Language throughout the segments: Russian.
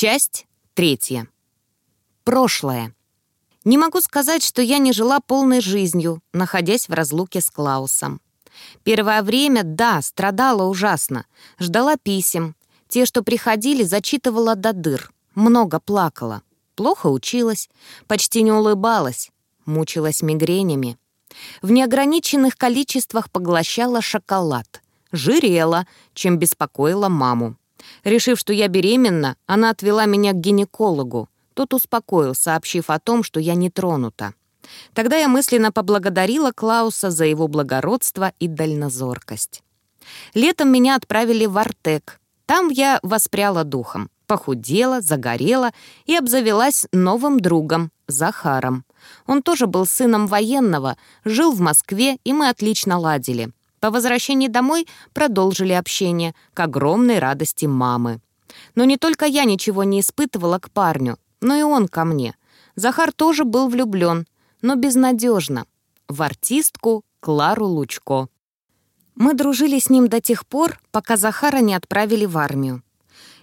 Часть третья. Прошлое. Не могу сказать, что я не жила полной жизнью, находясь в разлуке с Клаусом. Первое время, да, страдала ужасно. Ждала писем. Те, что приходили, зачитывала до дыр. Много плакала. Плохо училась. Почти не улыбалась. Мучилась мигренями. В неограниченных количествах поглощала шоколад. Жирела, чем беспокоила маму. Решив, что я беременна, она отвела меня к гинекологу. Тот успокоил, сообщив о том, что я не тронута. Тогда я мысленно поблагодарила Клауса за его благородство и дальнозоркость. Летом меня отправили в Артек. Там я воспряла духом, похудела, загорела и обзавелась новым другом, Захаром. Он тоже был сыном военного, жил в Москве, и мы отлично ладили. По возвращении домой продолжили общение, к огромной радости мамы. Но не только я ничего не испытывала к парню, но и он ко мне. Захар тоже был влюблен, но безнадежно. В артистку Клару Лучко. Мы дружили с ним до тех пор, пока Захара не отправили в армию.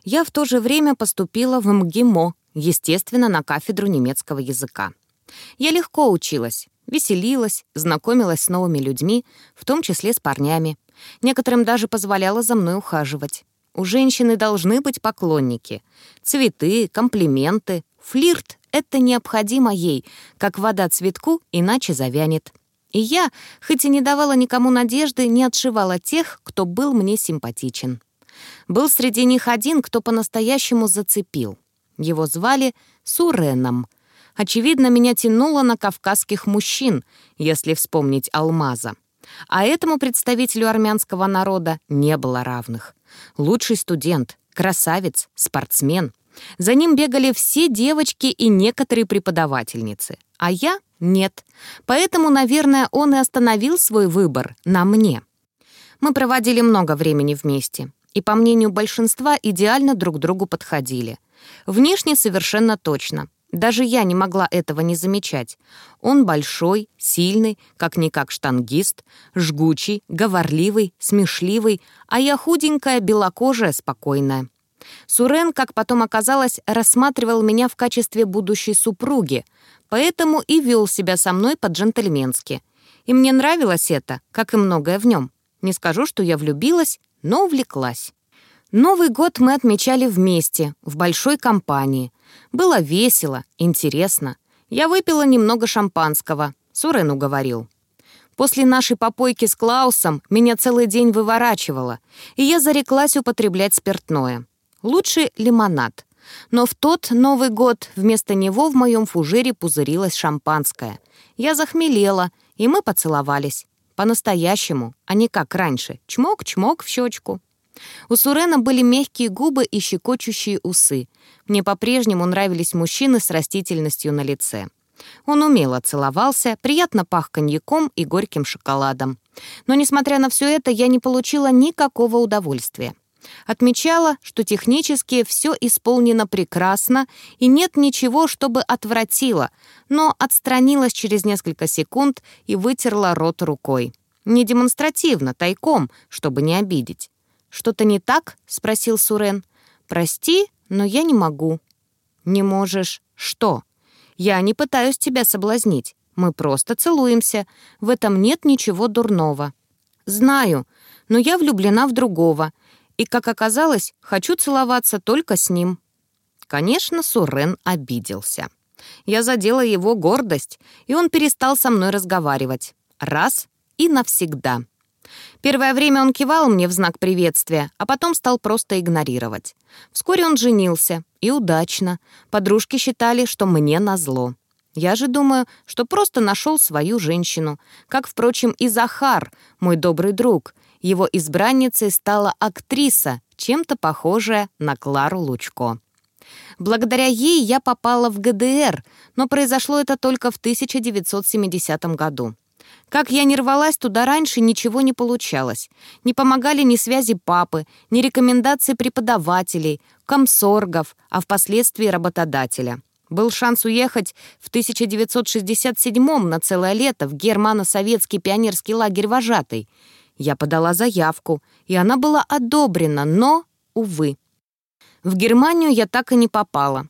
Я в то же время поступила в МГИМО, естественно, на кафедру немецкого языка. Я легко училась, веселилась, знакомилась с новыми людьми, в том числе с парнями. Некоторым даже позволяла за мной ухаживать. У женщины должны быть поклонники. Цветы, комплименты, флирт — это необходимо ей, как вода цветку, иначе завянет. И я, хоть и не давала никому надежды, не отшивала тех, кто был мне симпатичен. Был среди них один, кто по-настоящему зацепил. Его звали Суреном. Очевидно, меня тянуло на кавказских мужчин, если вспомнить Алмаза. А этому представителю армянского народа не было равных. Лучший студент, красавец, спортсмен. За ним бегали все девочки и некоторые преподавательницы. А я — нет. Поэтому, наверное, он и остановил свой выбор на мне. Мы проводили много времени вместе. И, по мнению большинства, идеально друг другу подходили. Внешне совершенно точно. Даже я не могла этого не замечать. Он большой, сильный, как-никак штангист, жгучий, говорливый, смешливый, а я худенькая, белокожая, спокойная. Сурен, как потом оказалось, рассматривал меня в качестве будущей супруги, поэтому и вел себя со мной по-джентльменски. И мне нравилось это, как и многое в нем. Не скажу, что я влюбилась, но увлеклась. Новый год мы отмечали вместе, в большой компании. Было весело, интересно. Я выпила немного шампанского, Сурен уговорил. После нашей попойки с Клаусом меня целый день выворачивало, и я зареклась употреблять спиртное. Лучше лимонад. Но в тот Новый год вместо него в моем фужере пузырилось шампанское. Я захмелела, и мы поцеловались. По-настоящему, а не как раньше. Чмок-чмок в щечку. У Сурена были мягкие губы и щекочущие усы. Мне по-прежнему нравились мужчины с растительностью на лице. Он умело целовался, приятно пах коньяком и горьким шоколадом. Но, несмотря на все это, я не получила никакого удовольствия. Отмечала, что технически все исполнено прекрасно и нет ничего, чтобы отвратило, но отстранилась через несколько секунд и вытерла рот рукой. Не демонстративно, тайком, чтобы не обидеть. «Что-то не так?» — спросил Сурен. «Прости, но я не могу». «Не можешь? Что?» «Я не пытаюсь тебя соблазнить. Мы просто целуемся. В этом нет ничего дурного». «Знаю, но я влюблена в другого. И, как оказалось, хочу целоваться только с ним». Конечно, Сурен обиделся. Я задела его гордость, и он перестал со мной разговаривать. Раз и навсегда. Первое время он кивал мне в знак приветствия, а потом стал просто игнорировать. Вскоре он женился, и удачно. Подружки считали, что мне назло. Я же думаю, что просто нашел свою женщину. Как, впрочем, и Захар, мой добрый друг. Его избранницей стала актриса, чем-то похожая на Клару Лучко. Благодаря ей я попала в ГДР, но произошло это только в 1970 году. Как я не рвалась туда раньше, ничего не получалось. Не помогали ни связи папы, ни рекомендации преподавателей, комсоргов, а впоследствии работодателя. Был шанс уехать в 1967-м на целое лето в германо-советский пионерский лагерь «Вожатый». Я подала заявку, и она была одобрена, но, увы. В Германию я так и не попала.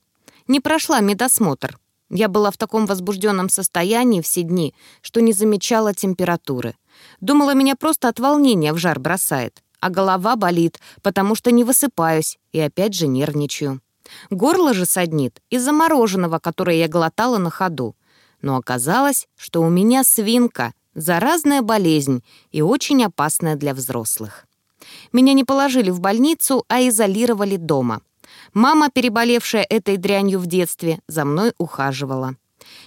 Не прошла медосмотр. Я была в таком возбужденном состоянии все дни, что не замечала температуры. Думала, меня просто от волнения в жар бросает. А голова болит, потому что не высыпаюсь и опять же нервничаю. Горло же саднит из-за мороженого, которое я глотала на ходу. Но оказалось, что у меня свинка, заразная болезнь и очень опасная для взрослых. Меня не положили в больницу, а изолировали дома. Мама, переболевшая этой дрянью в детстве, за мной ухаживала.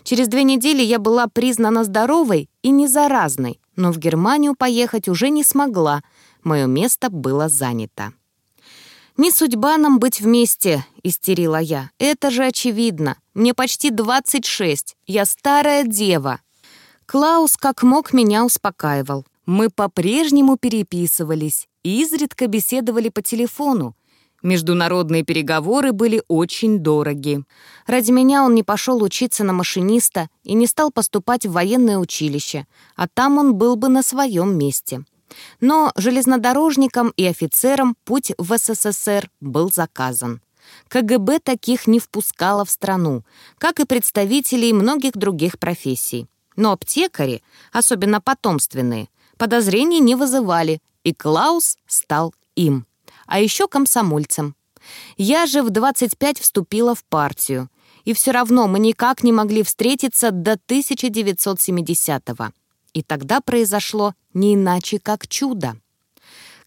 Через две недели я была признана здоровой и не заразной, но в Германию поехать уже не смогла. Мое место было занято. «Не судьба нам быть вместе», — истерила я. «Это же очевидно. Мне почти 26. Я старая дева». Клаус как мог меня успокаивал. Мы по-прежнему переписывались, изредка беседовали по телефону. Международные переговоры были очень дороги. Ради меня он не пошел учиться на машиниста и не стал поступать в военное училище, а там он был бы на своем месте. Но железнодорожникам и офицерам путь в СССР был заказан. КГБ таких не впускало в страну, как и представителей многих других профессий. Но аптекари, особенно потомственные, подозрений не вызывали, и Клаус стал им. А еще комсомольцем. Я же в 25 вступила в партию, и все равно мы никак не могли встретиться до 1970-го. И тогда произошло не иначе, как чудо.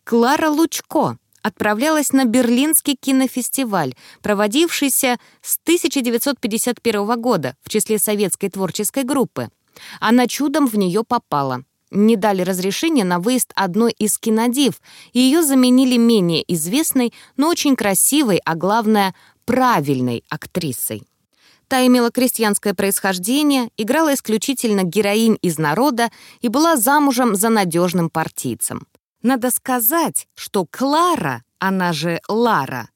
Клара Лучко отправлялась на Берлинский кинофестиваль, проводившийся с 1951 года в числе советской творческой группы. Она чудом в нее попала. Не дали разрешения на выезд одной из кинодив, и ее заменили менее известной, но очень красивой, а главное, правильной актрисой. Та имела крестьянское происхождение, играла исключительно героинь из народа и была замужем за надежным партийцем. Надо сказать, что Клара, она же Лара,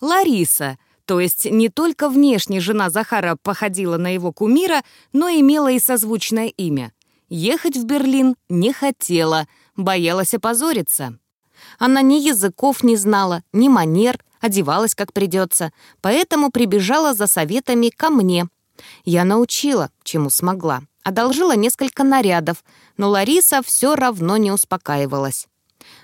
Лариса, то есть не только внешне жена Захара походила на его кумира, но имела и созвучное имя. Ехать в Берлин не хотела, боялась опозориться. Она ни языков не знала, ни манер, одевалась как придется, поэтому прибежала за советами ко мне. Я научила, чему смогла, одолжила несколько нарядов, но Лариса все равно не успокаивалась.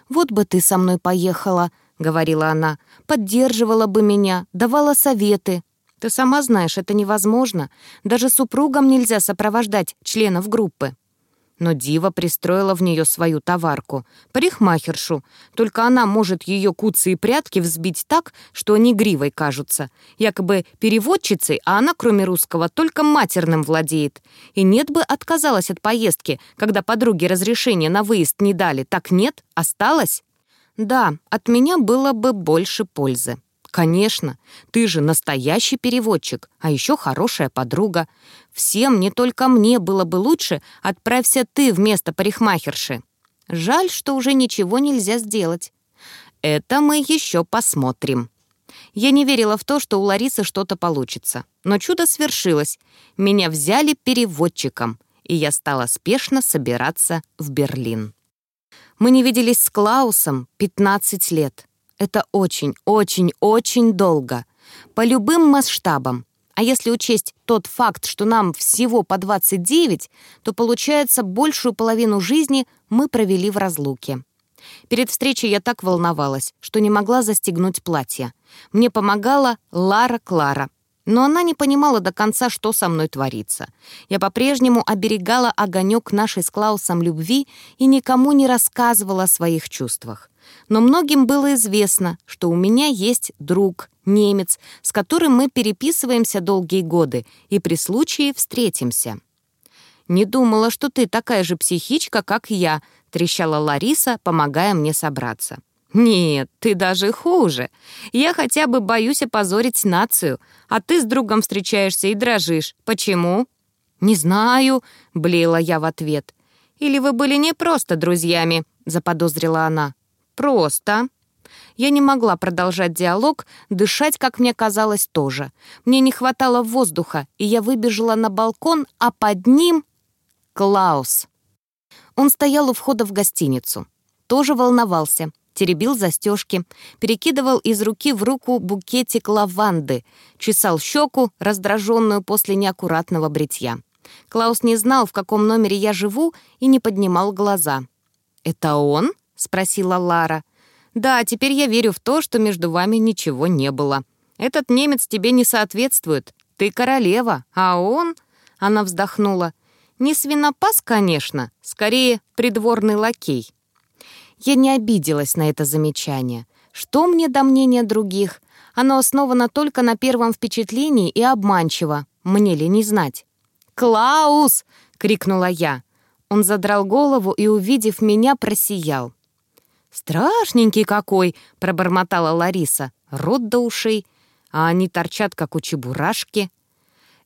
«Вот бы ты со мной поехала», — говорила она, «поддерживала бы меня, давала советы. Ты сама знаешь, это невозможно. Даже супругам нельзя сопровождать членов группы». Но Дива пристроила в нее свою товарку, парикмахершу. Только она может ее куцы и прятки взбить так, что они гривой кажутся. Якобы переводчицей, а она, кроме русского, только матерным владеет. И нет бы отказалась от поездки, когда подруге разрешение на выезд не дали. Так нет, осталась? Да, от меня было бы больше пользы. «Конечно, ты же настоящий переводчик, а еще хорошая подруга. Всем, не только мне, было бы лучше, отправься ты вместо парикмахерши. Жаль, что уже ничего нельзя сделать. Это мы еще посмотрим». Я не верила в то, что у Ларисы что-то получится. Но чудо свершилось. Меня взяли переводчиком, и я стала спешно собираться в Берлин. Мы не виделись с Клаусом 15 лет. Это очень, очень, очень долго. По любым масштабам. А если учесть тот факт, что нам всего по 29, то получается большую половину жизни мы провели в разлуке. Перед встречей я так волновалась, что не могла застегнуть платье. Мне помогала Лара Клара, но она не понимала до конца, что со мной творится. Я по-прежнему оберегала огонек нашей с Клаусом любви и никому не рассказывала о своих чувствах. Но многим было известно, что у меня есть друг, немец, с которым мы переписываемся долгие годы и при случае встретимся. «Не думала, что ты такая же психичка, как я», — трещала Лариса, помогая мне собраться. «Нет, ты даже хуже. Я хотя бы боюсь опозорить нацию, а ты с другом встречаешься и дрожишь. Почему?» «Не знаю», — блеяла я в ответ. «Или вы были не просто друзьями», — заподозрила она. «Просто». Я не могла продолжать диалог, дышать, как мне казалось, тоже. Мне не хватало воздуха, и я выбежала на балкон, а под ним — Клаус. Он стоял у входа в гостиницу. Тоже волновался. Теребил застежки, перекидывал из руки в руку букетик лаванды, чесал щеку, раздраженную после неаккуратного бритья. Клаус не знал, в каком номере я живу, и не поднимал глаза. «Это он?» — спросила Лара. «Да, теперь я верю в то, что между вами ничего не было. Этот немец тебе не соответствует. Ты королева, а он...» Она вздохнула. «Не свинопас, конечно, скорее придворный лакей». Я не обиделась на это замечание. Что мне до мнения других? Оно основано только на первом впечатлении и обманчиво. Мне ли не знать? «Клаус!» — крикнула я. Он задрал голову и, увидев меня, просиял. «Страшненький какой!» — пробормотала Лариса. «Рот до ушей, а они торчат, как у чебурашки».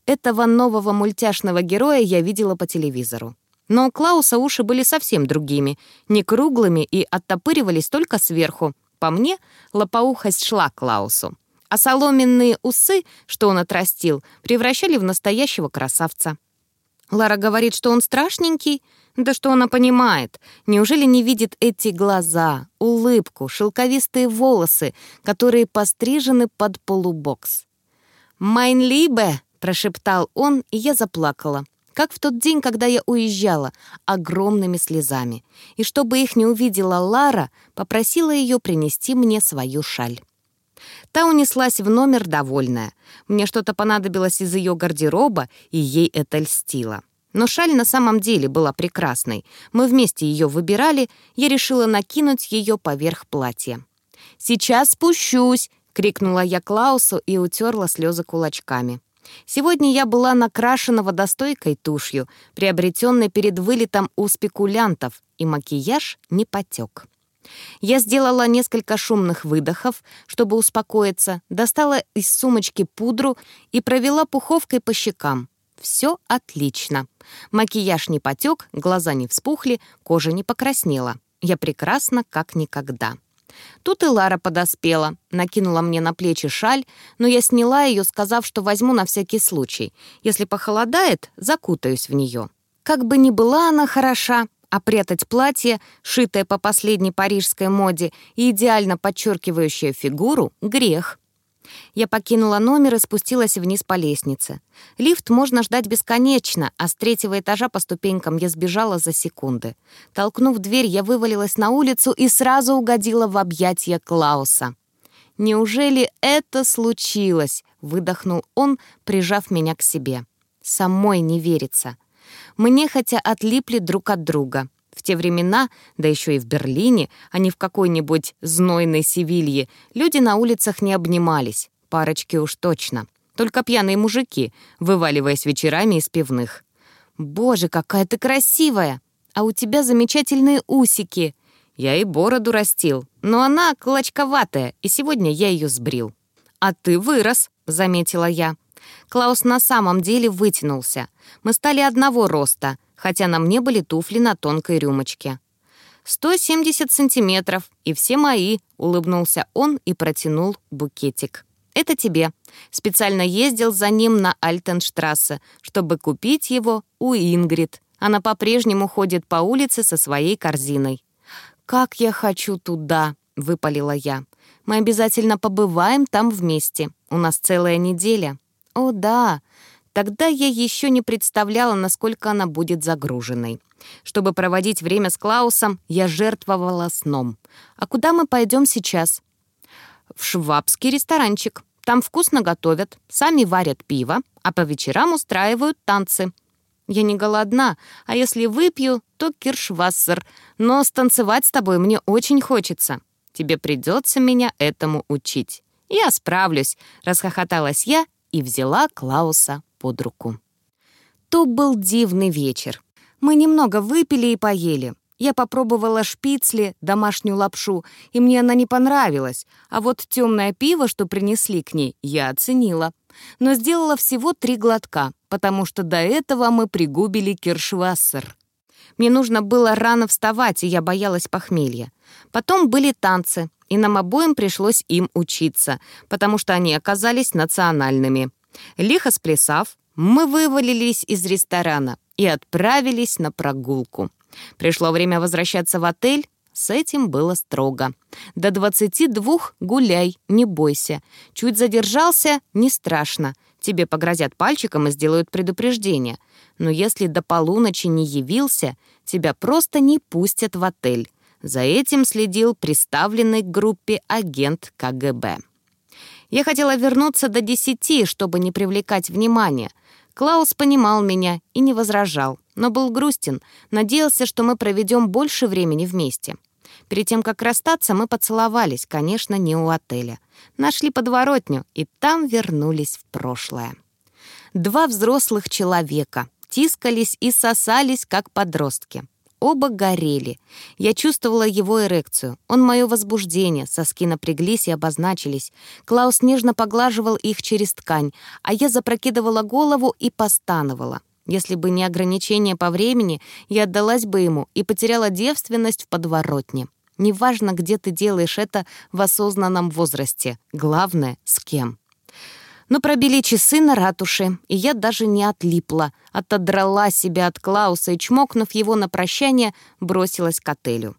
Этого нового мультяшного героя я видела по телевизору. Но у Клауса уши были совсем другими, не круглыми и оттопыривались только сверху. По мне, лопоухость шла Клаусу. А соломенные усы, что он отрастил, превращали в настоящего красавца. Лара говорит, что он страшненький. Да что она понимает? Неужели не видит эти глаза, улыбку, шелковистые волосы, которые пострижены под полубокс? «Майн либе!» — прошептал он, и я заплакала как в тот день, когда я уезжала, огромными слезами. И чтобы их не увидела Лара, попросила ее принести мне свою шаль. Та унеслась в номер довольная. Мне что-то понадобилось из ее гардероба, и ей это льстило. Но шаль на самом деле была прекрасной. Мы вместе ее выбирали, я решила накинуть ее поверх платья. «Сейчас спущусь!» — крикнула я Клаусу и утерла слезы кулачками. Сегодня я была накрашена водостойкой тушью, приобретенной перед вылетом у спекулянтов, и макияж не потек. Я сделала несколько шумных выдохов, чтобы успокоиться, достала из сумочки пудру и провела пуховкой по щекам. Все отлично. Макияж не потек, глаза не вспухли, кожа не покраснела. Я прекрасна, как никогда. Тут и Лара подоспела, накинула мне на плечи шаль, но я сняла ее, сказав, что возьму на всякий случай. Если похолодает, закутаюсь в нее. Как бы ни была она хороша, а прятать платье, шитое по последней парижской моде и идеально подчеркивающее фигуру — грех. Я покинула номер и спустилась вниз по лестнице. Лифт можно ждать бесконечно, а с третьего этажа по ступенькам я сбежала за секунды. Толкнув дверь, я вывалилась на улицу и сразу угодила в объятия Клауса. «Неужели это случилось?» — выдохнул он, прижав меня к себе. «Самой не верится». Мы хотя отлипли друг от друга. В те времена, да еще и в Берлине, а не в какой-нибудь знойной Севилье, люди на улицах не обнимались. Парочки уж точно. Только пьяные мужики, вываливаясь вечерами из пивных. «Боже, какая ты красивая! А у тебя замечательные усики!» Я и бороду растил, но она клочковатая, и сегодня я ее сбрил. «А ты вырос», — заметила я. Клаус на самом деле вытянулся. Мы стали одного роста, хотя на мне были туфли на тонкой рюмочке. «170 сантиметров, и все мои», — улыбнулся он и протянул букетик. «Это тебе. Специально ездил за ним на Альтенштрассе, чтобы купить его у Ингрид. Она по-прежнему ходит по улице со своей корзиной». «Как я хочу туда!» — выпалила я. «Мы обязательно побываем там вместе. У нас целая неделя». «О, да!» Тогда я еще не представляла, насколько она будет загруженной. Чтобы проводить время с Клаусом, я жертвовала сном. А куда мы пойдем сейчас? В швабский ресторанчик. Там вкусно готовят, сами варят пиво, а по вечерам устраивают танцы. Я не голодна, а если выпью, то киршвассер. Но станцевать с тобой мне очень хочется. Тебе придется меня этому учить. Я справлюсь, расхохоталась я и взяла Клауса под руку. То был дивный вечер. Мы немного выпили и поели. Я попробовала шпицли, домашнюю лапшу, и мне она не понравилась, а вот темное пиво, что принесли к ней, я оценила. Но сделала всего три глотка, потому что до этого мы пригубили киршвассер. Мне нужно было рано вставать, и я боялась похмелья. Потом были танцы, и нам обоим пришлось им учиться, потому что они оказались национальными. Лихо сплясав, мы вывалились из ресторана и отправились на прогулку. Пришло время возвращаться в отель. С этим было строго. До двадцати двух гуляй, не бойся. Чуть задержался — не страшно. Тебе погрозят пальчиком и сделают предупреждение. Но если до полуночи не явился, тебя просто не пустят в отель. За этим следил приставленный к группе агент КГБ. Я хотела вернуться до десяти, чтобы не привлекать внимания. Клаус понимал меня и не возражал, но был грустен, надеялся, что мы проведем больше времени вместе. Перед тем, как расстаться, мы поцеловались, конечно, не у отеля. Нашли подворотню, и там вернулись в прошлое. Два взрослых человека тискались и сосались, как подростки. Оба горели. Я чувствовала его эрекцию. Он мое возбуждение. Соски напряглись и обозначились. Клаус нежно поглаживал их через ткань, а я запрокидывала голову и постановала. Если бы не ограничение по времени, я отдалась бы ему и потеряла девственность в подворотне. Неважно, где ты делаешь это в осознанном возрасте. Главное, с кем. Но пробили часы на ратуше, и я даже не отлипла, отодрала себя от Клауса и, чмокнув его на прощание, бросилась к отелю.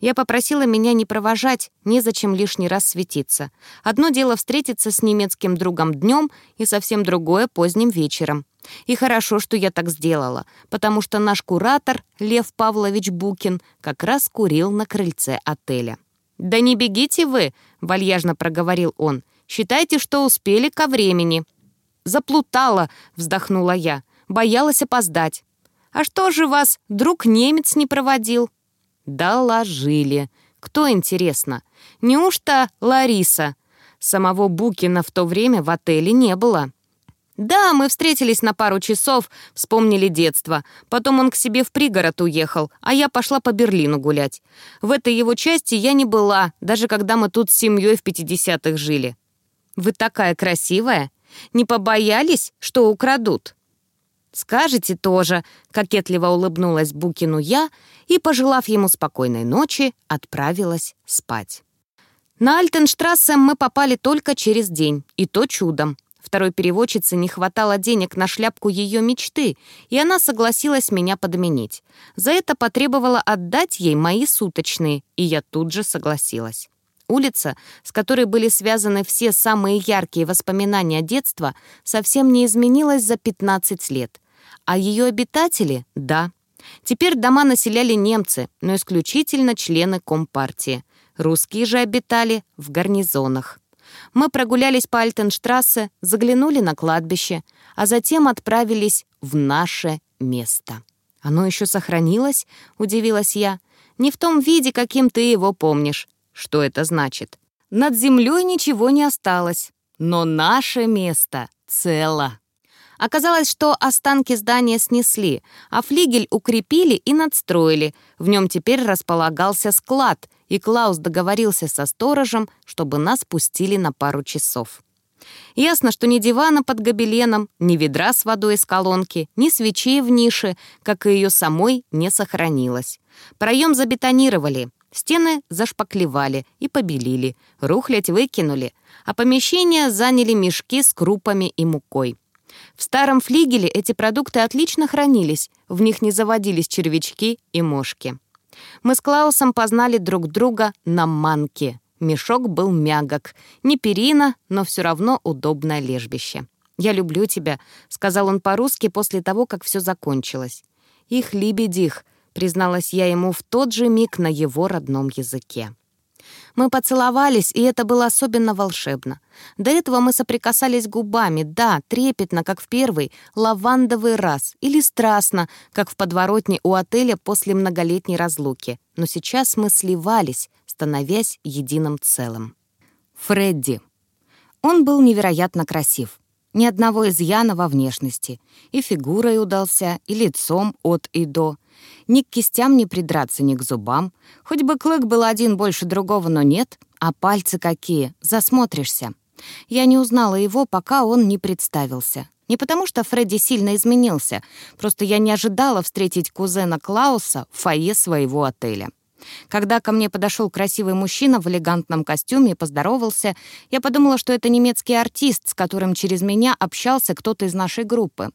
Я попросила меня не провожать, незачем лишний раз светиться. Одно дело встретиться с немецким другом днем и совсем другое поздним вечером. И хорошо, что я так сделала, потому что наш куратор, Лев Павлович Букин, как раз курил на крыльце отеля. «Да не бегите вы», — вальяжно проговорил он. Считайте, что успели ко времени». «Заплутала», — вздохнула я. «Боялась опоздать». «А что же вас друг немец не проводил?» «Доложили. Кто, интересно? Неужто Лариса?» Самого Букина в то время в отеле не было. «Да, мы встретились на пару часов, вспомнили детство. Потом он к себе в пригород уехал, а я пошла по Берлину гулять. В этой его части я не была, даже когда мы тут с семьей в 50-х жили. Вы такая красивая. Не побоялись, что украдут?» «Скажете тоже», — кокетливо улыбнулась Букину я и, пожелав ему спокойной ночи, отправилась спать. На Альтенштрассе мы попали только через день, и то чудом. Второй переводчице не хватало денег на шляпку ее мечты, и она согласилась меня подменить. За это потребовала отдать ей мои суточные, и я тут же согласилась. Улица, с которой были связаны все самые яркие воспоминания детства, совсем не изменилась за 15 лет. А ее обитатели — да. Теперь дома населяли немцы, но исключительно члены Компартии. Русские же обитали в гарнизонах. Мы прогулялись по Альтенштрассе, заглянули на кладбище, а затем отправились в наше место. «Оно еще сохранилось?» — удивилась я. «Не в том виде, каким ты его помнишь. Что это значит? Над землей ничего не осталось, но наше место цело. Оказалось, что останки здания снесли, а флигель укрепили и надстроили. В нем теперь располагался склад, и Клаус договорился со сторожем, чтобы нас пустили на пару часов. Ясно, что ни дивана под гобеленом, ни ведра с водой из колонки, ни свечей в нише, как и ее самой, не сохранилось. Проем забетонировали, Стены зашпаклевали и побелили, рухлядь выкинули, а помещения заняли мешки с крупами и мукой. В старом флигеле эти продукты отлично хранились, в них не заводились червячки и мошки. Мы с Клаусом познали друг друга на манке. Мешок был мягок, не перина, но все равно удобное лежбище. «Я люблю тебя», — сказал он по-русски после того, как все закончилось. «Их либедих», призналась я ему в тот же миг на его родном языке. Мы поцеловались, и это было особенно волшебно. До этого мы соприкасались губами, да, трепетно, как в первый, лавандовый раз, или страстно, как в подворотне у отеля после многолетней разлуки. Но сейчас мы сливались, становясь единым целым. Фредди. Он был невероятно красив. Ни одного изъяна во внешности. И фигурой удался, и лицом от и до. Ни к кистям не придраться, ни к зубам. Хоть бы клык был один больше другого, но нет. А пальцы какие, засмотришься. Я не узнала его, пока он не представился. Не потому что Фредди сильно изменился, просто я не ожидала встретить кузена Клауса в фойе своего отеля. Когда ко мне подошел красивый мужчина в элегантном костюме и поздоровался, я подумала, что это немецкий артист, с которым через меня общался кто-то из нашей группы.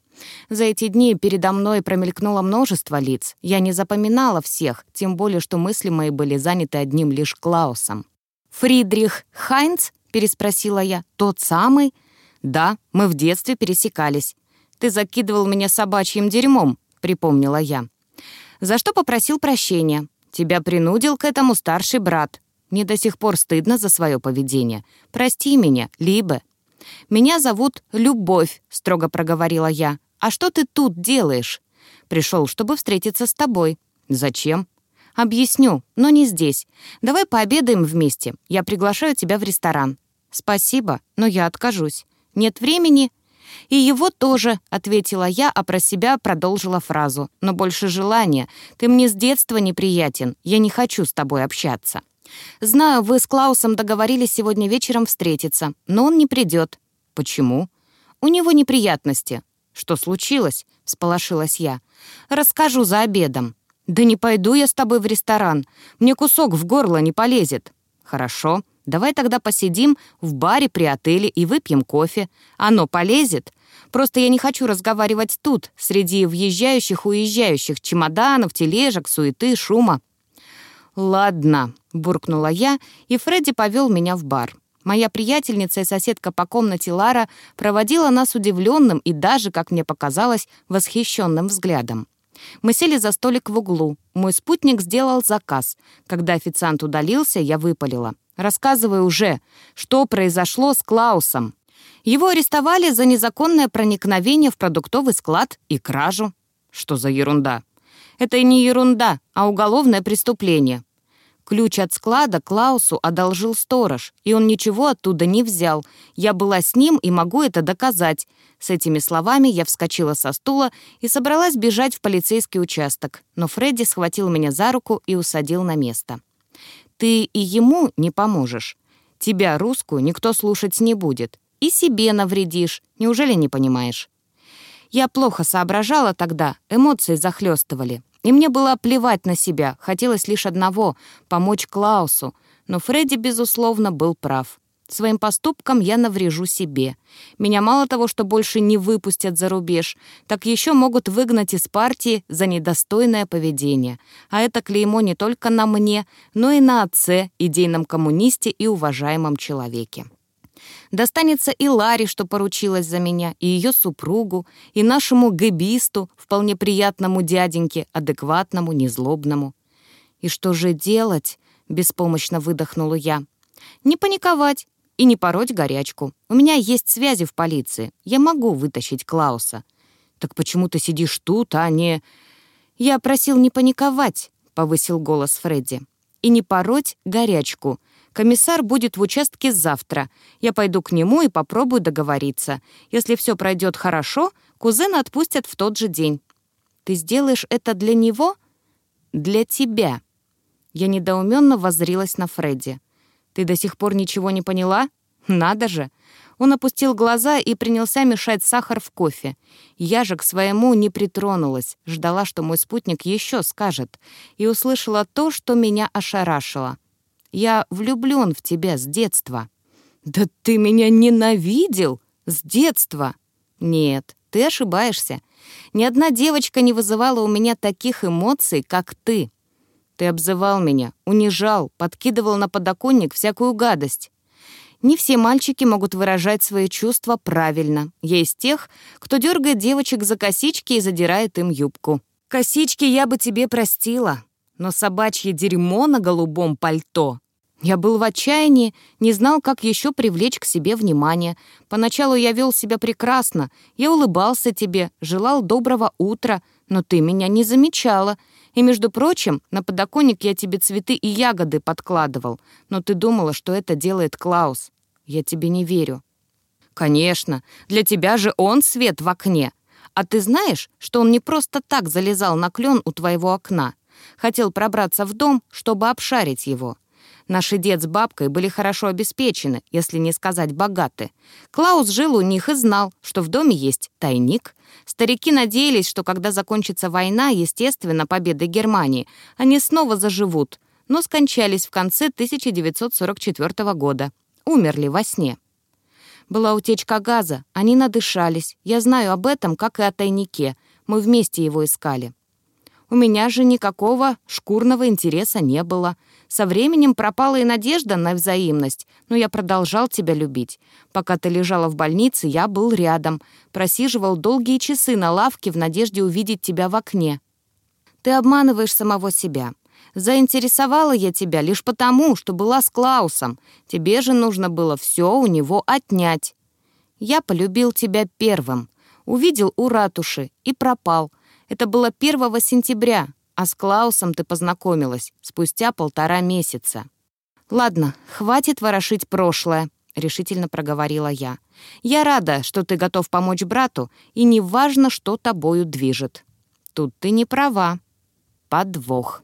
За эти дни передо мной промелькнуло множество лиц. Я не запоминала всех, тем более, что мысли мои были заняты одним лишь Клаусом. «Фридрих Хайнц?» — переспросила я. «Тот самый?» «Да, мы в детстве пересекались. Ты закидывал меня собачьим дерьмом», — припомнила я. «За что попросил прощения. Тебя принудил к этому старший брат. Мне до сих пор стыдно за свое поведение. Прости меня, Либе». «Меня зовут Любовь», — строго проговорила я. «А что ты тут делаешь?» «Пришел, чтобы встретиться с тобой». «Зачем?» «Объясню, но не здесь. Давай пообедаем вместе. Я приглашаю тебя в ресторан». «Спасибо, но я откажусь. Нет времени?» «И его тоже», — ответила я, а про себя продолжила фразу. «Но больше желания. Ты мне с детства неприятен. Я не хочу с тобой общаться». «Знаю, вы с Клаусом договорились сегодня вечером встретиться, но он не придет». «Почему?» «У него неприятности». «Что случилось?» — всполошилась я. «Расскажу за обедом». «Да не пойду я с тобой в ресторан. Мне кусок в горло не полезет». «Хорошо. Давай тогда посидим в баре при отеле и выпьем кофе. Оно полезет. Просто я не хочу разговаривать тут, среди въезжающих-уезжающих чемоданов, тележек, суеты, шума». «Ладно», — буркнула я, и Фредди повел меня в бар. Моя приятельница и соседка по комнате Лара проводила нас удивленным и даже, как мне показалось, восхищенным взглядом. Мы сели за столик в углу. Мой спутник сделал заказ. Когда официант удалился, я выпалила. Рассказывай уже, что произошло с Клаусом. Его арестовали за незаконное проникновение в продуктовый склад и кражу. Что за ерунда? Это не ерунда, а уголовное преступление. Ключ от склада Клаусу одолжил сторож, и он ничего оттуда не взял. Я была с ним и могу это доказать. С этими словами я вскочила со стула и собралась бежать в полицейский участок, но Фредди схватил меня за руку и усадил на место. Ты и ему не поможешь. Тебя, русскую, никто слушать не будет. И себе навредишь. Неужели не понимаешь? Я плохо соображала тогда, эмоции захлестывали. И мне было плевать на себя, хотелось лишь одного — помочь Клаусу. Но Фредди, безусловно, был прав. Своим поступком я наврежу себе. Меня мало того, что больше не выпустят за рубеж, так еще могут выгнать из партии за недостойное поведение. А это клеймо не только на мне, но и на отце, идейном коммунисте и уважаемом человеке. Достанется и Ларе, что поручилась за меня, и ее супругу, и нашему гэбисту, вполне приятному дяденьке, адекватному, незлобному. «И что же делать?» — беспомощно выдохнула я. «Не паниковать, и не пороть горячку. У меня есть связи в полиции. Я могу вытащить Клауса. Так почему ты сидишь тут, а не... Я просил не паниковать, повысил голос Фредди. И не пороть горячку. Комиссар будет в участке завтра. Я пойду к нему и попробую договориться. Если все пройдет хорошо, кузена отпустят в тот же день. Ты сделаешь это для него? Для тебя. Я недоуменно воззрилась на Фредди. Ты до сих пор ничего не поняла? Надо же!» Он опустил глаза и принялся мешать сахар в кофе. Я же к своему не притронулась, ждала, что мой спутник еще скажет, и услышала то, что меня ошарашило. «Я влюблен в тебя с детства». «Да ты меня ненавидел с детства!» «Нет, ты ошибаешься. Ни одна девочка не вызывала у меня таких эмоций, как ты. Ты обзывал меня, унижал, подкидывал на подоконник всякую гадость. Не все мальчики могут выражать свои чувства правильно. Из тех, кто дергает девочек за косички и задирает им юбку. Косички я бы тебе простила, но собачье дерьмо на голубом пальто я был в отчаянии, не знал, как еще привлечь к себе внимание. Поначалу я вел себя прекрасно, я улыбался тебе, желал доброго утра, но ты меня не замечала. И, между прочим, на подоконник я тебе цветы и ягоды подкладывал, но ты думала, что это делает Клаус. Я тебе не верю. Конечно, для тебя же он свет в окне. А ты знаешь, что он не просто так залезал на клен у твоего окна? Хотел пробраться в дом, чтобы обшарить его. Наши дед с бабкой были хорошо обеспечены, если не сказать богаты. Клаус жил у них и знал, что в доме есть тайник. Старики надеялись, что когда закончится война, естественно, победа Германии, они снова заживут. но скончались в конце 1944 года. Умерли во сне. Была утечка газа, они надышались. Я знаю об этом, как и о тайнике. Мы вместе его искали. У меня же никакого шкурного интереса не было. Со временем пропала и надежда на взаимность, но я продолжал тебя любить. Пока ты лежала в больнице, я был рядом. Просиживал долгие часы на лавке в надежде увидеть тебя в окне. Ты обманываешь самого себя. Заинтересовала я тебя лишь потому, что была с Клаусом. Тебе же нужно было все у него отнять. Я полюбил тебя первым. Увидел у ратуши и пропал — это было 1 сентября, а с Клаусом ты познакомилась спустя полтора месяца. «Ладно, хватит ворошить прошлое», — решительно проговорила я. «Я рада, что ты готов помочь брату, и неважно, что тобою движет». «Тут ты не права». Подвох.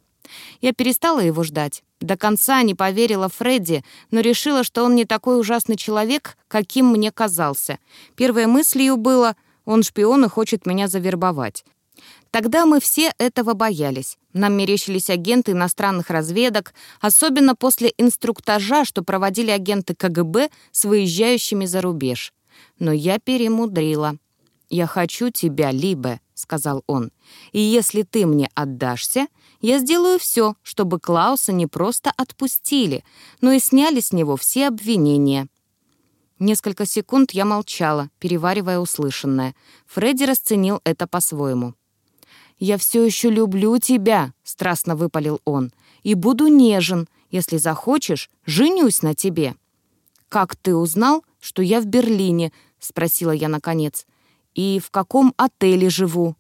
Я перестала его ждать. До конца не поверила Фредди, но решила, что он не такой ужасный человек, каким мне казался. Первой мыслью было «он шпион и хочет меня завербовать». Тогда мы все этого боялись. Нам мерещились агенты иностранных разведок, особенно после инструктажа, что проводили агенты КГБ с выезжающими за рубеж. Но я перемудрила. «Я хочу тебя, Либе», — сказал он. «И если ты мне отдашься, я сделаю все, чтобы Клауса не просто отпустили, но и сняли с него все обвинения». Несколько секунд я молчала, переваривая услышанное. Фредди расценил это по-своему. «Я все еще люблю тебя», — страстно выпалил он, «и буду нежен. Если захочешь, женюсь на тебе». «Как ты узнал, что я в Берлине?» — спросила я наконец. «И в каком отеле живу?»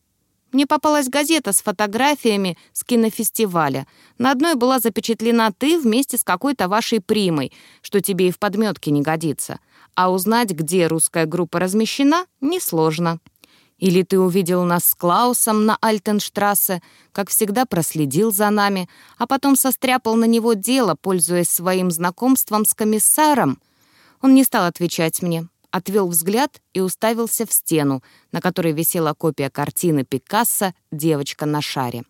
Мне попалась газета с фотографиями с кинофестиваля. На одной была запечатлена ты вместе с какой-то вашей примой, что тебе и в подметке не годится. А узнать, где русская группа размещена, несложно. Или ты увидел нас с Клаусом на Альтенштрассе, как всегда проследил за нами, а потом состряпал на него дело, пользуясь своим знакомством с комиссаром?» Он не стал отвечать мне, отвел взгляд и уставился в стену, на которой висела копия картины Пикассо «Девочка на шаре».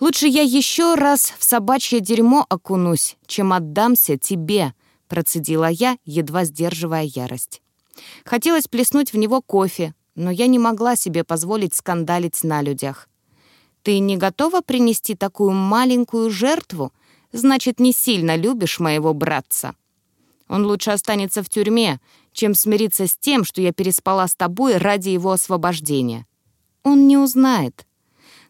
«Лучше я еще раз в собачье дерьмо окунусь, чем отдамся тебе», процедила я, едва сдерживая ярость. Хотелось плеснуть в него кофе, но я не могла себе позволить скандалить на людях. «Ты не готова принести такую маленькую жертву? Значит, не сильно любишь моего братца. Он лучше останется в тюрьме, чем смириться с тем, что я переспала с тобой ради его освобождения. Он не узнает.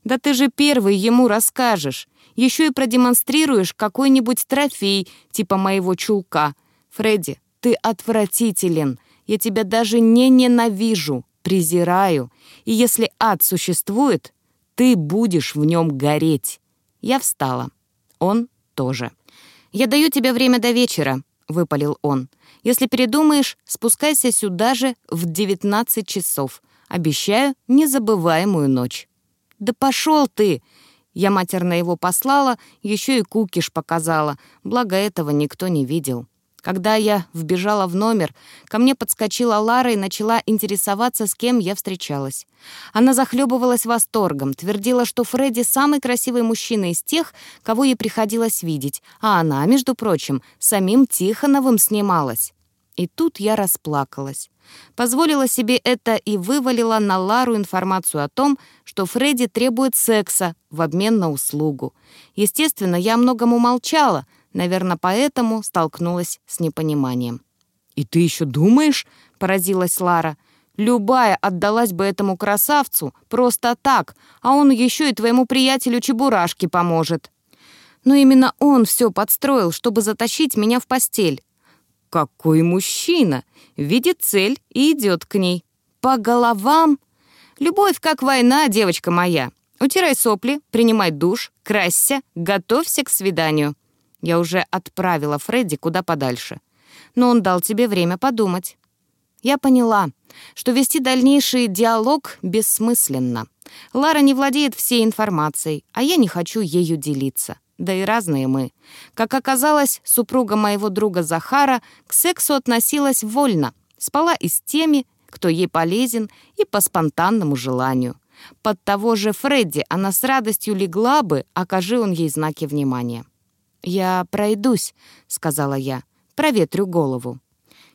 Да ты же первый ему расскажешь. Еще и продемонстрируешь какой-нибудь трофей, типа моего чулка. Фредди, ты отвратителен. Я тебя даже не ненавижу презираю, и если ад существует, ты будешь в нем гореть». Я встала. Он тоже. «Я даю тебе время до вечера», — выпалил он. «Если передумаешь, спускайся сюда же в 19 часов. Обещаю незабываемую ночь». «Да пошел ты!» Я матерно его послала, еще и кукиш показала, благо этого никто не видел. Когда я вбежала в номер, ко мне подскочила Лара и начала интересоваться, с кем я встречалась. Она захлебывалась восторгом, твердила, что Фредди самый красивый мужчина из тех, кого ей приходилось видеть, а она, между прочим, самим Тихоновым снималась. И тут я расплакалась. Позволила себе это и вывалила на Лару информацию о том, что Фредди требует секса в обмен на услугу. Естественно, я многому молчала — Наверное, поэтому столкнулась с непониманием. «И ты еще думаешь?» — поразилась Лара. «Любая отдалась бы этому красавцу просто так, а он еще и твоему приятелю Чебурашке поможет». Но именно он все подстроил, чтобы затащить меня в постель. Какой мужчина! Видит цель и идет к ней. По головам. Любовь как война, девочка моя. Утирай сопли, принимай душ, красься, готовься к свиданию. Я уже отправила Фредди куда подальше. Но он дал тебе время подумать. Я поняла, что вести дальнейший диалог бессмысленно. Лара не владеет всей информацией, а я не хочу ею делиться. Да и разные мы. Как оказалось, супруга моего друга Захара к сексу относилась вольно. Спала и с теми, кто ей полезен, и по спонтанному желанию. Под того же Фредди она с радостью легла бы, окажи он ей знаки внимания. «Я пройдусь», — сказала я, — «проветрю голову».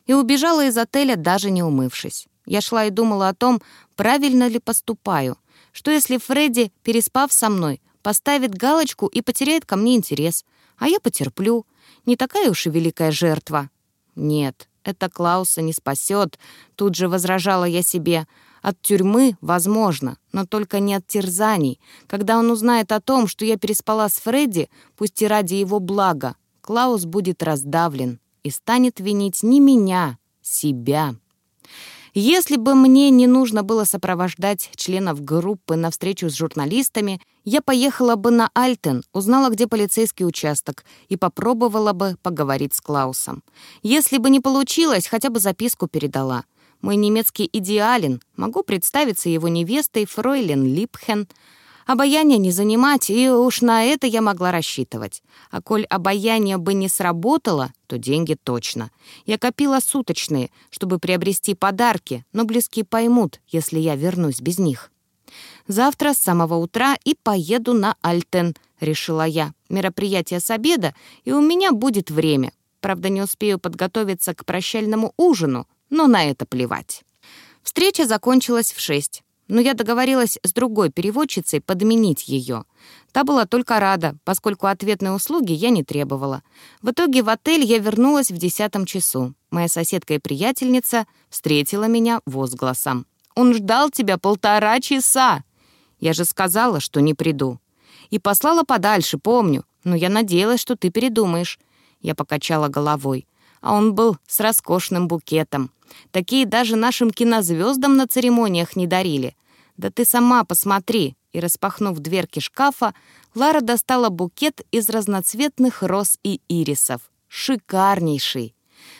И убежала из отеля, даже не умывшись. Я шла и думала о том, правильно ли поступаю. Что если Фредди, переспав со мной, поставит галочку и потеряет ко мне интерес, а я потерплю. Не такая уж и великая жертва. Нет, это Клауса не спасет, тут же возражала я себе. От тюрьмы возможно, но только не от терзаний. Когда он узнает о том, что я переспала с Фредди, пусть и ради его блага, Клаус будет раздавлен и станет винить не меня, себя. Если бы мне не нужно было сопровождать членов группы на встречу с журналистами, я поехала бы на Альтен, узнала, где полицейский участок, и попробовала бы поговорить с Клаусом. Если бы не получилось, хотя бы записку передала. Мой немецкий идеален, могу представиться его невестой Фройлен Липхен — Обаяние не занимать, и уж на это я могла рассчитывать. А коль обаяние бы не сработало, то деньги точно. Я копила суточные, чтобы приобрести подарки, но близкие поймут, если я вернусь без них. Завтра с самого утра и поеду на Альтен, решила я. Мероприятие с обеда, и у меня будет время. Правда, не успею подготовиться к прощальному ужину, но на это плевать. Встреча закончилась в шесть но я договорилась с другой переводчицей подменить ее. Та была только рада, поскольку ответной услуги я не требовала. В итоге в отель я вернулась в десятом часу. Моя соседка и приятельница встретила меня возгласом. «Он ждал тебя полтора часа!» Я же сказала, что не приду. И послала подальше, помню, но я надеялась, что ты передумаешь. Я покачала головой. А он был с роскошным букетом. Такие даже нашим кинозвездам на церемониях не дарили. Да ты сама посмотри!» И, распахнув дверки шкафа, Лара достала букет из разноцветных роз и ирисов. Шикарнейший!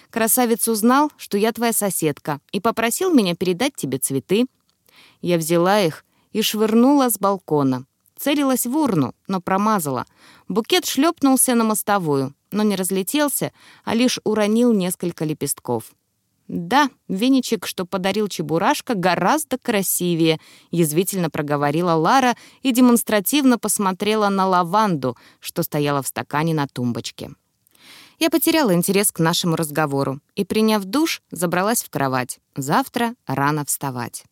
Красавец узнал, что я твоя соседка, и попросил меня передать тебе цветы. Я взяла их и швырнула с балкона. Целилась в урну, но промазала. Букет шлепнулся на мостовую, но не разлетелся, а лишь уронил несколько лепестков. «Да, веничек, что подарил Чебурашка, гораздо красивее», — язвительно проговорила Лара и демонстративно посмотрела на лаванду, что стояла в стакане на тумбочке. Я потеряла интерес к нашему разговору и, приняв душ, забралась в кровать. Завтра рано вставать.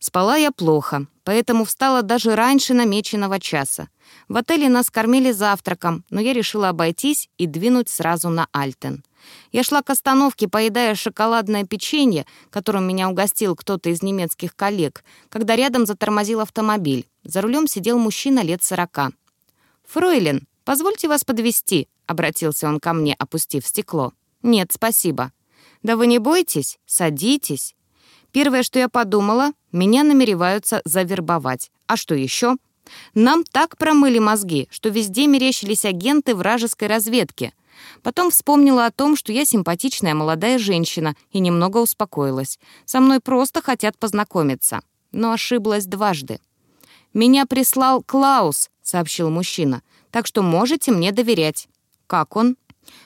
Спала я плохо, поэтому встала даже раньше намеченного часа. В отеле нас кормили завтраком, но я решила обойтись и двинуть сразу на Альтен. Я шла к остановке, поедая шоколадное печенье, которым меня угостил кто-то из немецких коллег, когда рядом затормозил автомобиль. За рулем сидел мужчина лет сорока. «Фройлен, позвольте вас подвести, обратился он ко мне, опустив стекло. «Нет, спасибо». «Да вы не бойтесь? Садитесь». Первое, что я подумала, меня намереваются завербовать. А что еще? Нам так промыли мозги, что везде мерещились агенты вражеской разведки. Потом вспомнила о том, что я симпатичная молодая женщина, и немного успокоилась. Со мной просто хотят познакомиться. Но ошиблась дважды. «Меня прислал Клаус», — сообщил мужчина, «так что можете мне доверять». «Как он?»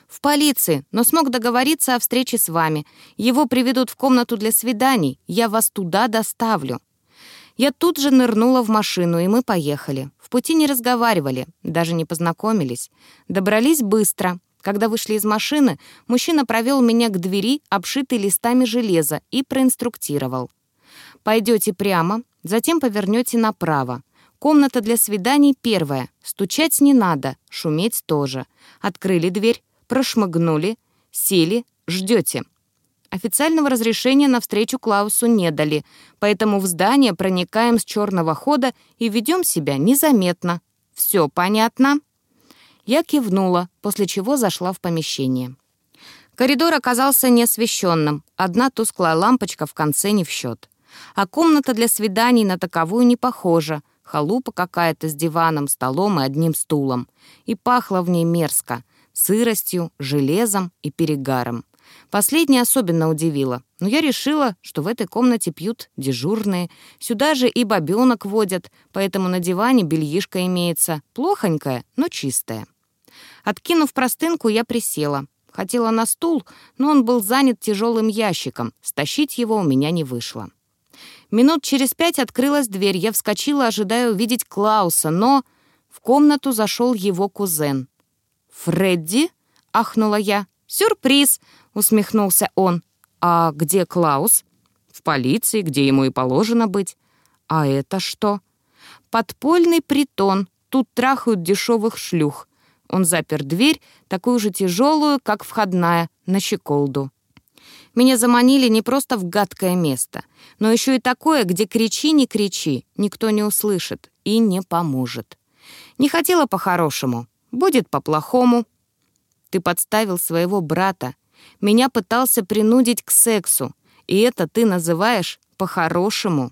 «В полиции, но смог договориться о встрече с вами. Его приведут в комнату для свиданий. Я вас туда доставлю». Я тут же нырнула в машину, и мы поехали. В пути не разговаривали, даже не познакомились. Добрались быстро. Когда вышли из машины, мужчина провел меня к двери, обшитой листами железа, и проинструктировал. «Пойдете прямо, затем повернете направо. Комната для свиданий первая. Стучать не надо, шуметь тоже. Открыли дверь, прошмыгнули, сели, ждете. Официального разрешения на встречу Клаусу не дали, поэтому в здание проникаем с черного хода и ведем себя незаметно. Все понятно?» Я кивнула, после чего зашла в помещение. Коридор оказался неосвещенным, одна тусклая лампочка в конце не в счет. А комната для свиданий на таковую не похожа, халупа какая-то с диваном, столом и одним стулом. И пахло в ней мерзко, сыростью, железом и перегаром. Последнее особенно удивило, но я решила, что в этой комнате пьют дежурные. Сюда же и бабёнок водят, поэтому на диване бельишко имеется, плохонькая, но чистая. Откинув простынку, я присела. Хотела на стул, но он был занят тяжелым ящиком. Стащить его у меня не вышло. Минут через пять открылась дверь. Я вскочила, ожидая увидеть Клауса, но в комнату зашел его кузен. «Фредди?» — ахнула я. «Сюрприз!» — усмехнулся он. «А где Клаус?» «В полиции, где ему и положено быть». «А это что?» «Подпольный притон. Тут трахают дешевых шлюх». Он запер дверь, такую же тяжелую, как входная, на щеколду. Меня заманили не просто в гадкое место, но еще и такое, где кричи, не кричи, никто не услышит и не поможет. Не хотела по-хорошему, будет по-плохому. Ты подставил своего брата, меня пытался принудить к сексу, и это ты называешь по-хорошему.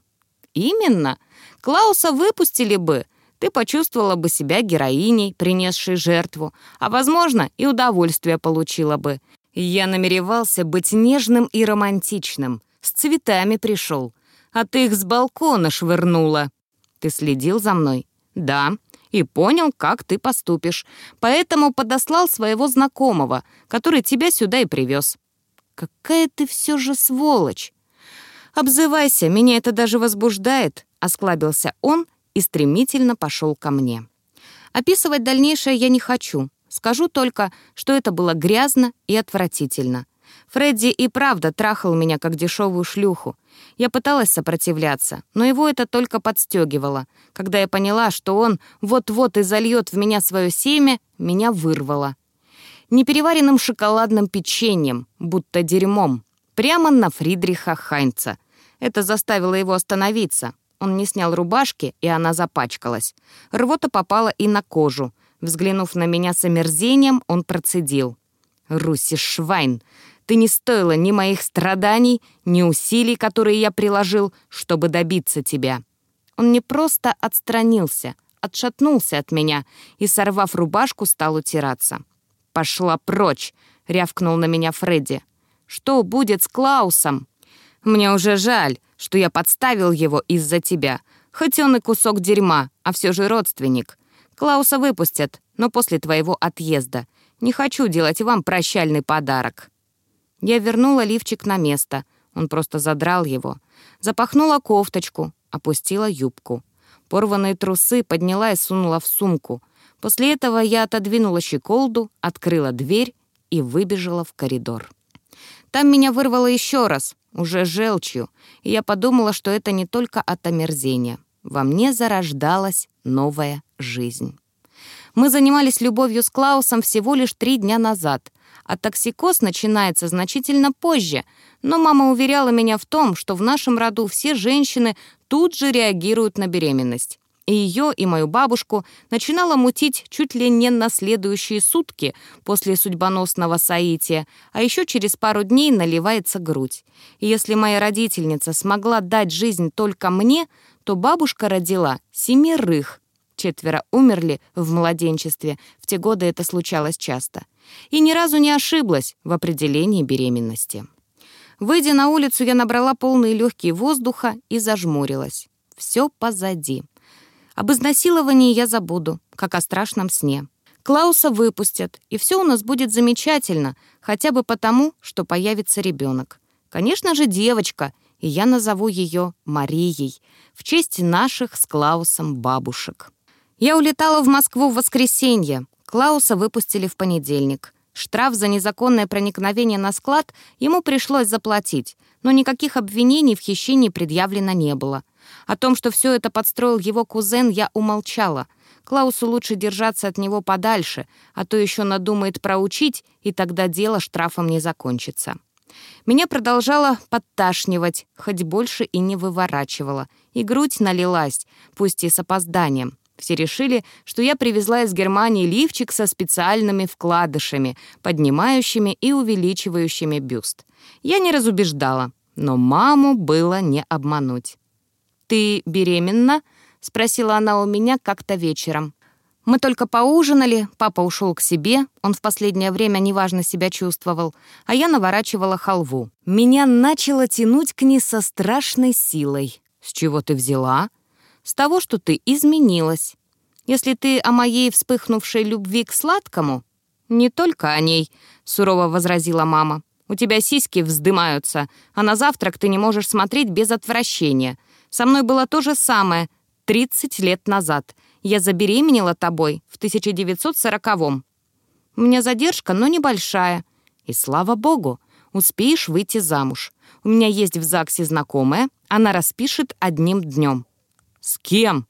Именно. Клауса выпустили бы, ты почувствовала бы себя героиней, принесшей жертву, а, возможно, и удовольствие получила бы. Я намеревался быть нежным и романтичным. С цветами пришел. А ты их с балкона швырнула. Ты следил за мной? Да. И понял, как ты поступишь. Поэтому подослал своего знакомого, который тебя сюда и привез. Какая ты все же сволочь. «Обзывайся, меня это даже возбуждает», — осклабился он и стремительно пошел ко мне. Описывать дальнейшее я не хочу. Скажу только, что это было грязно и отвратительно. Фредди и правда трахал меня как дешевую шлюху. Я пыталась сопротивляться, но его это только подстегивало. Когда я поняла, что он вот-вот и зальет в меня свое семя, меня вырвало. Непереваренным шоколадным печеньем, будто дерьмом, прямо на Фридриха Хайнца. Это заставило его остановиться. Он не снял рубашки, и она запачкалась. Рвота попала и на кожу. Взглянув на меня с омерзением, он процедил. «Руси Швайн, ты не стоила ни моих страданий, ни усилий, которые я приложил, чтобы добиться тебя». Он не просто отстранился, отшатнулся от меня и, сорвав рубашку, стал утираться. «Пошла прочь!» — рявкнул на меня Фредди. «Что будет с Клаусом?» «Мне уже жаль что я подставил его из-за тебя. Хоть он и кусок дерьма, а все же родственник. Клауса выпустят, но после твоего отъезда. Не хочу делать вам прощальный подарок». Я вернула лифчик на место. Он просто задрал его. Запахнула кофточку, опустила юбку. Порванные трусы подняла и сунула в сумку. После этого я отодвинула щеколду, открыла дверь и выбежала в коридор. Там меня вырвало еще раз, уже желчью, и я подумала, что это не только от омерзения. Во мне зарождалась новая жизнь. Мы занимались любовью с Клаусом всего лишь три дня назад, а токсикоз начинается значительно позже, но мама уверяла меня в том, что в нашем роду все женщины тут же реагируют на беременность и ее, и мою бабушку начинала мутить чуть ли не на следующие сутки после судьбоносного соития, а еще через пару дней наливается грудь. И если моя родительница смогла дать жизнь только мне, то бабушка родила семерых. Четверо умерли в младенчестве, в те годы это случалось часто. И ни разу не ошиблась в определении беременности. Выйдя на улицу, я набрала полные легкие воздуха и зажмурилась. Все позади. Об изнасиловании я забуду, как о страшном сне. Клауса выпустят, и все у нас будет замечательно, хотя бы потому, что появится ребенок. Конечно же, девочка, и я назову ее Марией, в честь наших с Клаусом бабушек. Я улетала в Москву в воскресенье. Клауса выпустили в понедельник. Штраф за незаконное проникновение на склад ему пришлось заплатить, но никаких обвинений в хищении предъявлено не было. О том, что все это подстроил его кузен, я умолчала. Клаусу лучше держаться от него подальше, а то еще надумает проучить, и тогда дело штрафом не закончится. Меня продолжало подташнивать, хоть больше и не выворачивало, и грудь налилась, пусть и с опозданием. Все решили, что я привезла из Германии лифчик со специальными вкладышами, поднимающими и увеличивающими бюст. Я не разубеждала, но маму было не обмануть. «Ты беременна?» — спросила она у меня как-то вечером. Мы только поужинали, папа ушел к себе, он в последнее время неважно себя чувствовал, а я наворачивала халву. Меня начало тянуть к ней со страшной силой. «С чего ты взяла?» «С того, что ты изменилась. Если ты о моей вспыхнувшей любви к сладкому...» «Не только о ней», — сурово возразила мама. «У тебя сиськи вздымаются, а на завтрак ты не можешь смотреть без отвращения. Со мной было то же самое 30 лет назад. Я забеременела тобой в 1940-м». У меня задержка, но небольшая. И слава богу, успеешь выйти замуж. У меня есть в ЗАГСе знакомая, она распишет одним днем. С кем?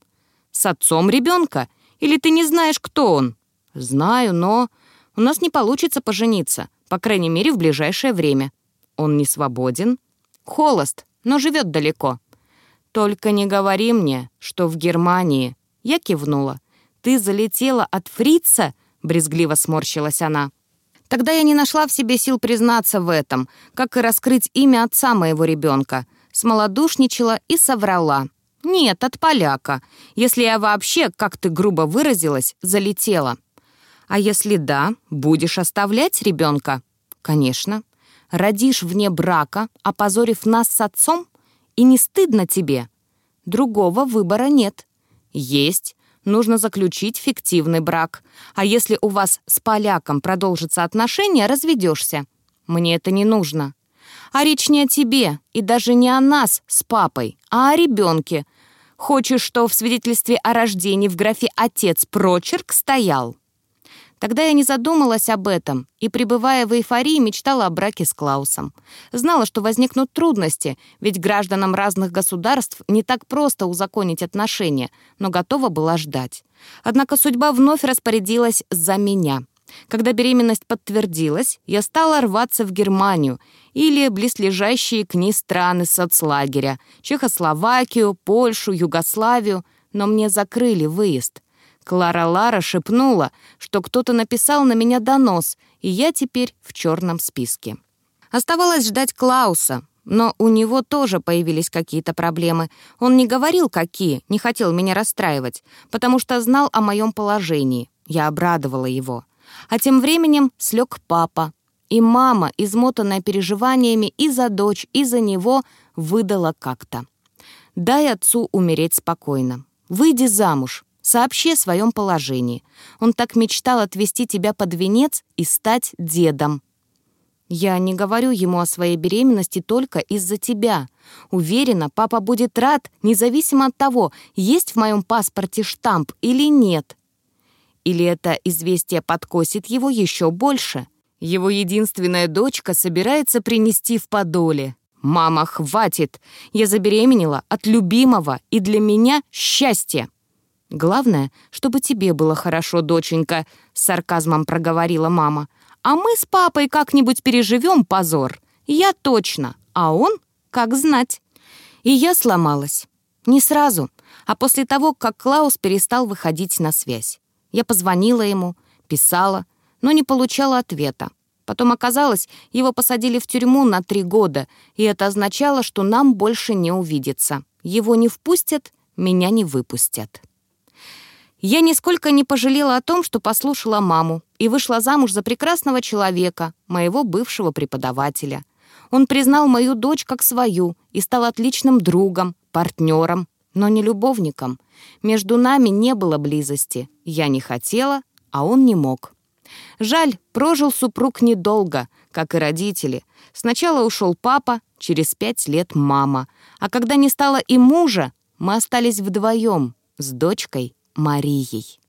С отцом ребенка? Или ты не знаешь, кто он? Знаю, но у нас не получится пожениться, по крайней мере, в ближайшее время. Он не свободен? Холост, но живет далеко. Только не говори мне, что в Германии. Я кивнула. Ты залетела от фрица? Брезгливо сморщилась она. Тогда я не нашла в себе сил признаться в этом, как и раскрыть имя отца моего ребенка. Смолодушничала и соврала. «Нет, от поляка. Если я вообще, как ты грубо выразилась, залетела». «А если да, будешь оставлять ребенка?» «Конечно. Родишь вне брака, опозорив нас с отцом? И не стыдно тебе?» «Другого выбора нет». «Есть нужно заключить фиктивный брак. А если у вас с поляком продолжатся отношения, разведешься. Мне это не нужно. А речь не о тебе и даже не о нас с папой, а о ребенке. Хочешь, что в свидетельстве о рождении в графе «отец» прочерк стоял?» Тогда я не задумалась об этом и, пребывая в эйфории, мечтала о браке с Клаусом. Знала, что возникнут трудности, ведь гражданам разных государств не так просто узаконить отношения, но готова была ждать. Однако судьба вновь распорядилась за меня. Когда беременность подтвердилась, я стала рваться в Германию или близлежащие к ней страны соцлагеря, Чехословакию, Польшу, Югославию, но мне закрыли выезд. Клара Лара шепнула, что кто-то написал на меня донос, и я теперь в черном списке. Оставалось ждать Клауса, но у него тоже появились какие-то проблемы. Он не говорил, какие, не хотел меня расстраивать, потому что знал о моем положении. Я обрадовала его. А тем временем слег папа. И мама, измотанная переживаниями и за дочь, и за него, выдала как-то. «Дай отцу умереть спокойно. Выйди замуж, Сообщи о своем положении. Он так мечтал отвести тебя под венец и стать дедом. Я не говорю ему о своей беременности только из-за тебя. Уверена, папа будет рад, независимо от того, есть в моем паспорте штамп или нет. Или это известие подкосит его еще больше. Его единственная дочка собирается принести в подоле. «Мама, хватит! Я забеременела от любимого, и для меня счастье!» «Главное, чтобы тебе было хорошо, доченька», — с сарказмом проговорила мама. «А мы с папой как-нибудь переживем позор. Я точно, а он как знать». И я сломалась. Не сразу, а после того, как Клаус перестал выходить на связь. Я позвонила ему, писала, но не получала ответа. Потом оказалось, его посадили в тюрьму на три года, и это означало, что нам больше не увидеться. Его не впустят, меня не выпустят. Я нисколько не пожалела о том, что послушала маму и вышла замуж за прекрасного человека, моего бывшего преподавателя. Он признал мою дочь как свою и стал отличным другом, партнером, но не любовником. Между нами не было близости. Я не хотела, а он не мог. Жаль, прожил супруг недолго, как и родители. Сначала ушел папа, через пять лет мама. А когда не стало и мужа, мы остались вдвоем с дочкой Марией.